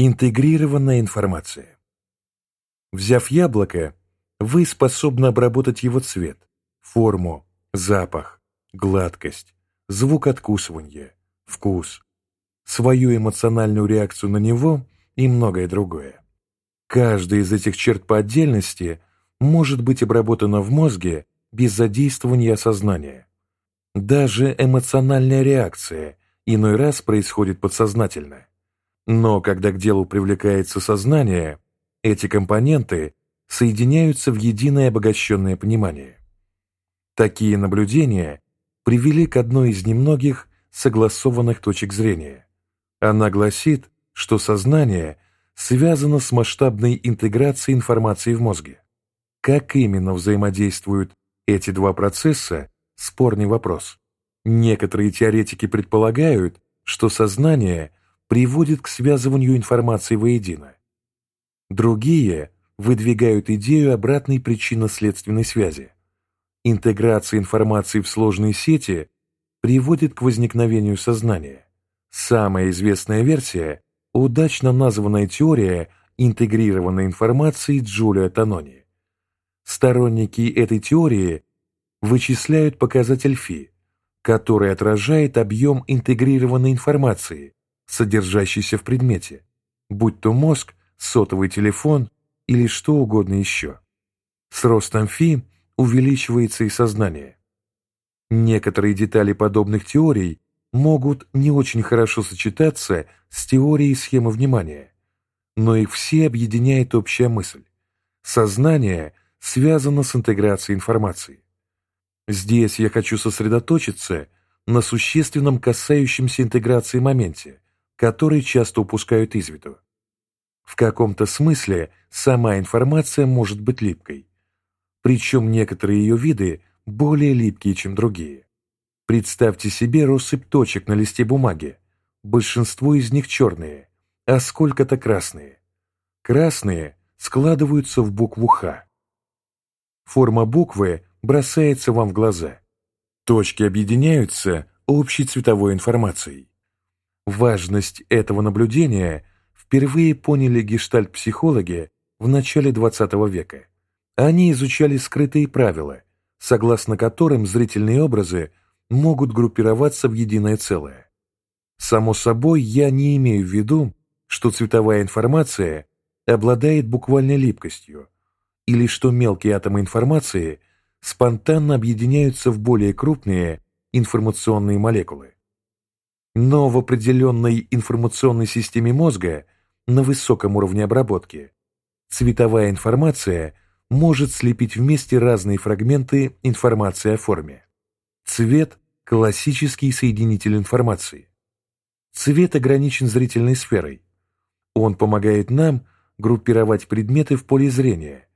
Интегрированная информация. Взяв яблоко, вы способны обработать его цвет, форму, запах, гладкость, звук откусывания, вкус, свою эмоциональную реакцию на него и многое другое. Каждая из этих черт по отдельности может быть обработана в мозге без задействования сознания. Даже эмоциональная реакция иной раз происходит подсознательно. Но когда к делу привлекается сознание, эти компоненты соединяются в единое обогащенное понимание. Такие наблюдения привели к одной из немногих согласованных точек зрения. Она гласит, что сознание связано с масштабной интеграцией информации в мозге. Как именно взаимодействуют эти два процесса – спорный вопрос. Некоторые теоретики предполагают, что сознание приводит к связыванию информации воедино. Другие выдвигают идею обратной причинно-следственной связи. Интеграция информации в сложные сети приводит к возникновению сознания. Самая известная версия – удачно названная теория интегрированной информации Джулия Танони. Сторонники этой теории вычисляют показатель φ, который отражает объем интегрированной информации, содержащейся в предмете, будь то мозг, сотовый телефон или что угодно еще. С ростом φ увеличивается и сознание. Некоторые детали подобных теорий могут не очень хорошо сочетаться с теорией схемы внимания, но их все объединяет общая мысль. Сознание связано с интеграцией информации. Здесь я хочу сосредоточиться на существенном касающемся интеграции моменте, который часто упускают из виду. В каком-то смысле сама информация может быть липкой, причем некоторые ее виды более липкие, чем другие. Представьте себе россыпь точек на листе бумаги. Большинство из них черные, а сколько-то красные. Красные складываются в букву «Х». Форма буквы бросается вам в глаза. Точки объединяются общей цветовой информацией. Важность этого наблюдения впервые поняли гештальт-психологи в начале XX века. Они изучали скрытые правила, согласно которым зрительные образы могут группироваться в единое целое. Само собой, я не имею в виду, что цветовая информация обладает буквальной липкостью, или что мелкие атомы информации спонтанно объединяются в более крупные информационные молекулы. Но в определенной информационной системе мозга на высоком уровне обработки цветовая информация может слепить вместе разные фрагменты информации о форме. Цвет – классический соединитель информации. Цвет ограничен зрительной сферой. Он помогает нам группировать предметы в поле зрения,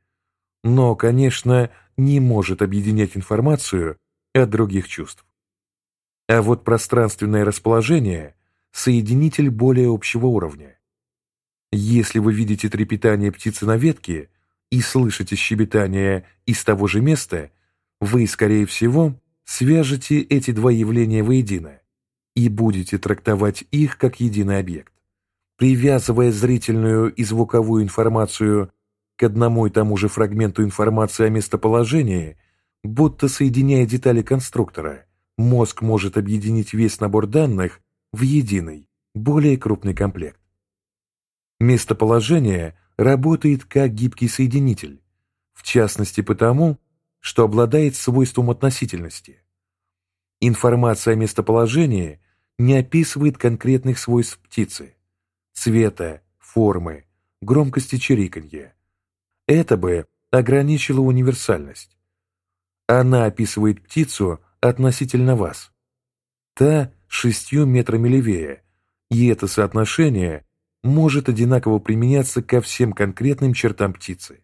но, конечно, не может объединять информацию от других чувств. А вот пространственное расположение – соединитель более общего уровня. Если вы видите трепетание птицы на ветке и слышите щебетание из того же места, вы, скорее всего, свяжете эти два явления воедино и будете трактовать их как единый объект. Привязывая зрительную и звуковую информацию к одному и тому же фрагменту информации о местоположении, будто соединяя детали конструктора, мозг может объединить весь набор данных в единый, более крупный комплект. Местоположение работает как гибкий соединитель, в частности потому, что обладает свойством относительности. Информация о местоположении не описывает конкретных свойств птицы – цвета, формы, громкости чириканья. Это бы ограничило универсальность. Она описывает птицу относительно вас. Та шестью метрами левее, и это соотношение может одинаково применяться ко всем конкретным чертам птицы.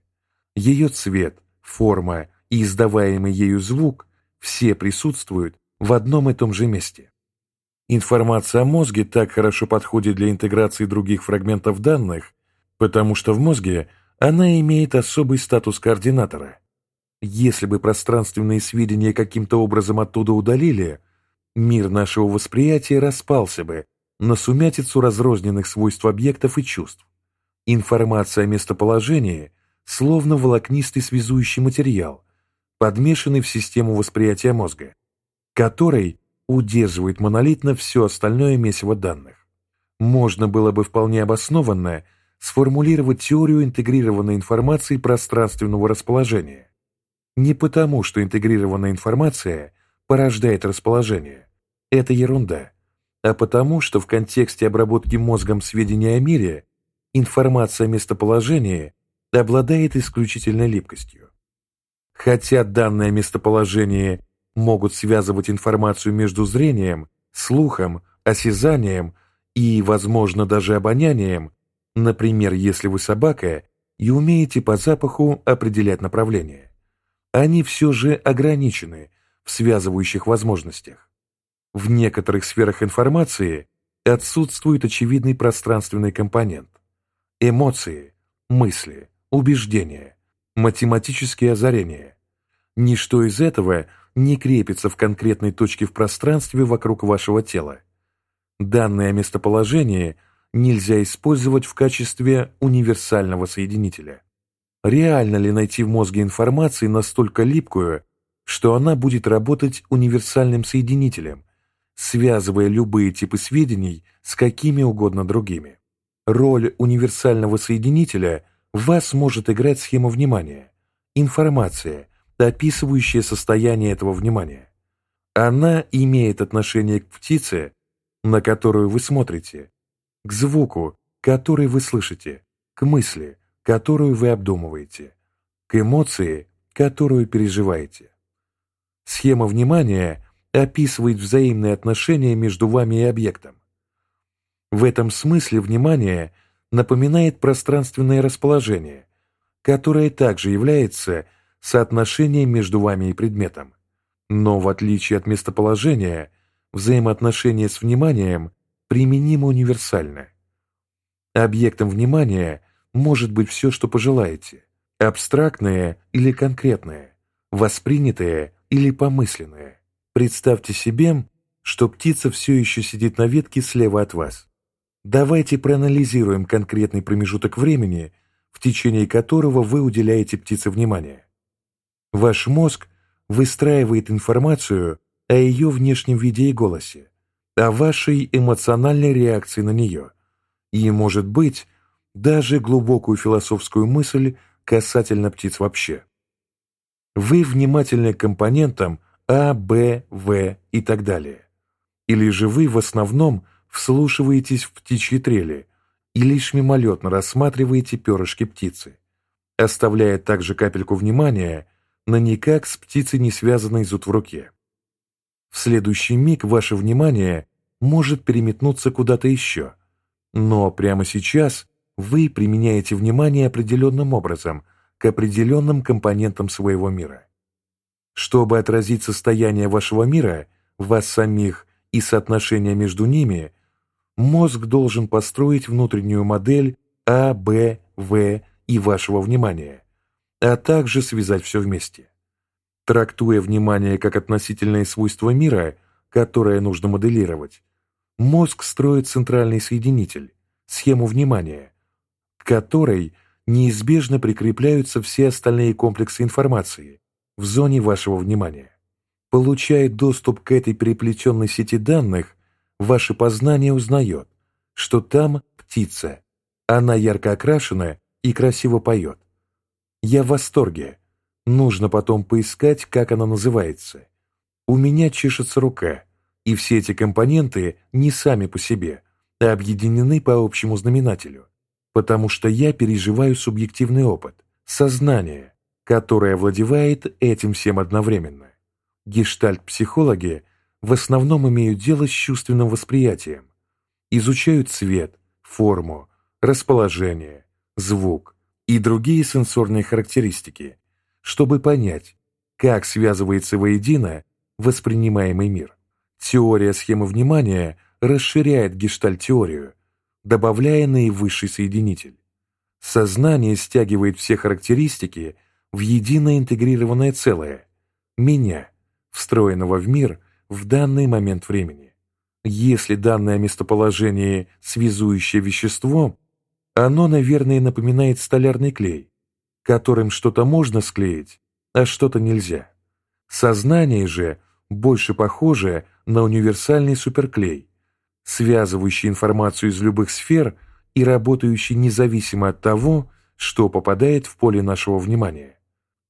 Ее цвет, форма и издаваемый ею звук все присутствуют в одном и том же месте. Информация о мозге так хорошо подходит для интеграции других фрагментов данных, потому что в мозге она имеет особый статус координатора. Если бы пространственные сведения каким-то образом оттуда удалили, мир нашего восприятия распался бы на сумятицу разрозненных свойств объектов и чувств. Информация о местоположении словно волокнистый связующий материал, подмешанный в систему восприятия мозга, который удерживает монолитно все остальное месиво данных. Можно было бы вполне обоснованно сформулировать теорию интегрированной информации пространственного расположения. Не потому, что интегрированная информация порождает расположение. Это ерунда. А потому, что в контексте обработки мозгом сведений о мире информация о местоположении обладает исключительной липкостью. Хотя данное местоположение могут связывать информацию между зрением, слухом, осязанием и, возможно, даже обонянием, например, если вы собака и умеете по запаху определять направление. Они все же ограничены в связывающих возможностях. В некоторых сферах информации отсутствует очевидный пространственный компонент. Эмоции, мысли, убеждения, математические озарения. Ничто из этого не крепится в конкретной точке в пространстве вокруг вашего тела. Данное местоположение нельзя использовать в качестве универсального соединителя. Реально ли найти в мозге информации настолько липкую, что она будет работать универсальным соединителем, связывая любые типы сведений с какими угодно другими? Роль универсального соединителя в вас может играть схема внимания, информация, описывающая состояние этого внимания. Она имеет отношение к птице, на которую вы смотрите, к звуку, который вы слышите, к мысли, которую вы обдумываете, к эмоции, которую переживаете. Схема внимания описывает взаимные отношения между вами и объектом. В этом смысле внимание напоминает пространственное расположение, которое также является соотношением между вами и предметом. Но в отличие от местоположения, взаимоотношение с вниманием применимо универсально. Объектом внимания может быть все, что пожелаете, абстрактное или конкретное, воспринятое или помысленное. Представьте себе, что птица все еще сидит на ветке слева от вас. Давайте проанализируем конкретный промежуток времени, в течение которого вы уделяете птице внимание. Ваш мозг выстраивает информацию о ее внешнем виде и голосе, о вашей эмоциональной реакции на нее и, может быть, даже глубокую философскую мысль касательно птиц вообще. Вы внимательны к компонентам А, Б, В и так далее. Или же вы в основном вслушиваетесь в птичьи трели и лишь мимолетно рассматриваете перышки птицы, оставляя также капельку внимания на никак с птицей не связанный зуд в руке. В следующий миг ваше внимание может переметнуться куда-то еще, но прямо сейчас вы применяете внимание определенным образом к определенным компонентам своего мира. Чтобы отразить состояние вашего мира, вас самих и соотношения между ними, мозг должен построить внутреннюю модель А, Б, В и вашего внимания, а также связать все вместе. Трактуя внимание как относительное свойство мира, которое нужно моделировать, мозг строит центральный соединитель, схему внимания, которой неизбежно прикрепляются все остальные комплексы информации в зоне вашего внимания. Получая доступ к этой переплетенной сети данных, ваше познание узнает, что там птица, она ярко окрашена и красиво поет. Я в восторге, Нужно потом поискать, как она называется. У меня чешется рука, и все эти компоненты не сами по себе, а объединены по общему знаменателю, потому что я переживаю субъективный опыт, сознание, которое овладевает этим всем одновременно. Гештальт-психологи в основном имеют дело с чувственным восприятием, изучают цвет, форму, расположение, звук и другие сенсорные характеристики, чтобы понять, как связывается воедино воспринимаемый мир. Теория схемы внимания расширяет гештальт-теорию, добавляя наивысший соединитель. Сознание стягивает все характеристики в единое интегрированное целое – меня, встроенного в мир в данный момент времени. Если данное местоположение – связующее вещество, Оно, наверное, напоминает столярный клей, которым что-то можно склеить, а что-то нельзя. Сознание же больше похоже на универсальный суперклей, связывающий информацию из любых сфер и работающий независимо от того, что попадает в поле нашего внимания.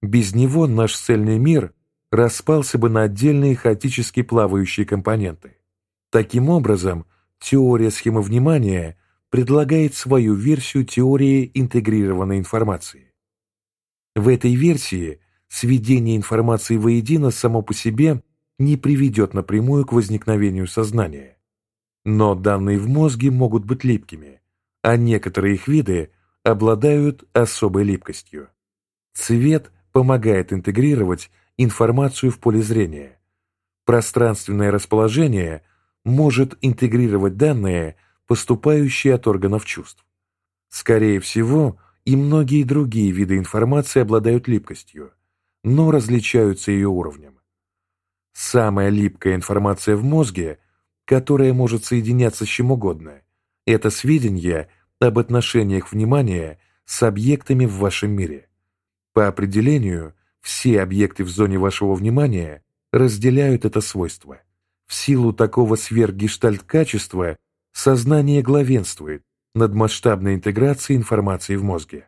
Без него наш цельный мир распался бы на отдельные хаотически плавающие компоненты. Таким образом, теория схемы внимания предлагает свою версию теории интегрированной информации. В этой версии сведение информации воедино само по себе не приведет напрямую к возникновению сознания. Но данные в мозге могут быть липкими, а некоторые их виды обладают особой липкостью. Цвет помогает интегрировать информацию в поле зрения. Пространственное расположение может интегрировать данные, поступающие от органов чувств. Скорее всего, и многие другие виды информации обладают липкостью, но различаются ее уровнем. Самая липкая информация в мозге, которая может соединяться с чем угодно, это сведения об отношениях внимания с объектами в вашем мире. По определению, все объекты в зоне вашего внимания разделяют это свойство. В силу такого сверхгештальт-качества сознание главенствует над масштабной интеграцией информации в мозге.